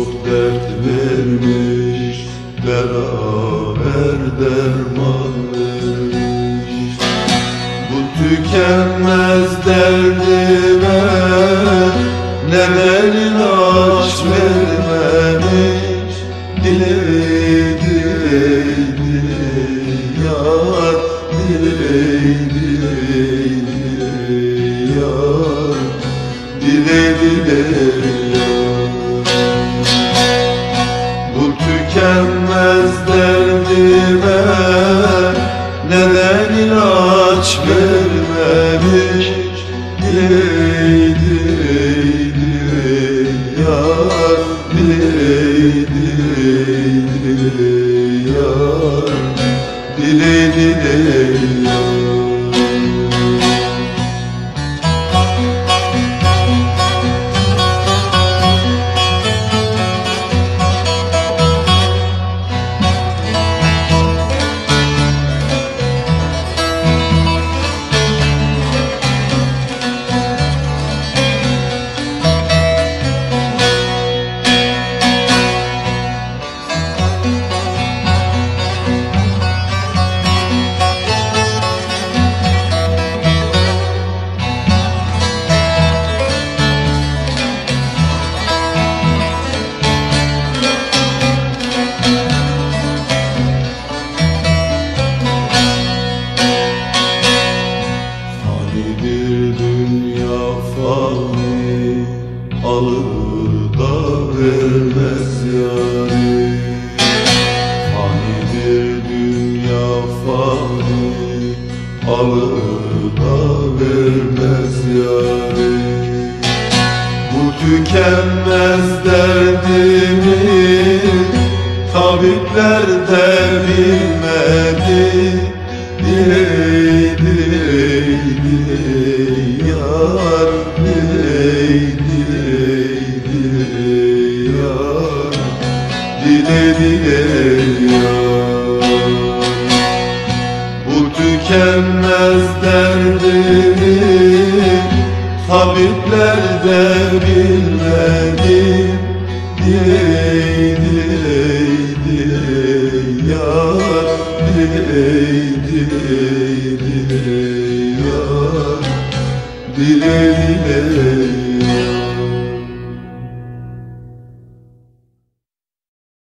birçok dert vermiş Beraber derman vermiş Bu tükenmez derdime Neden ilaç vermemiş Diley diley diley yar Diley diley diley yar. Diley diley ilaç vermemiş Diley diley yar Diley diley diley yar Diley vermez yani Fanidir dünya fani Alır da vermez yani Bu tükenmez derdimi Tabipler de bilmedi Tabipler de bilmedi. Diley diley yar. Diley diley yar. Diley diley